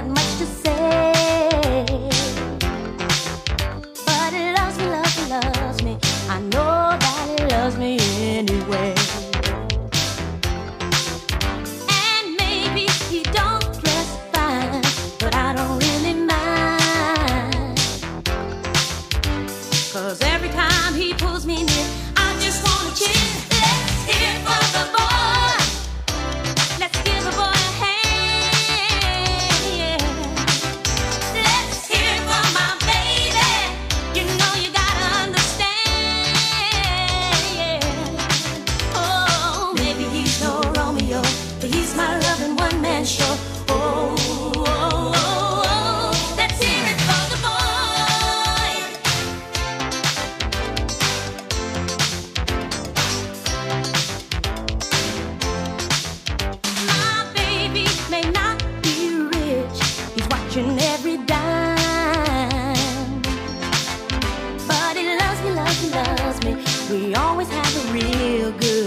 got much to say.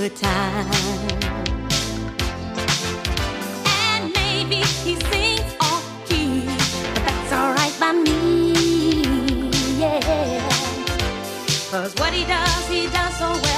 good time. And maybe he sings off key, but that's alright by me, yeah. Cause what he does, he does so well.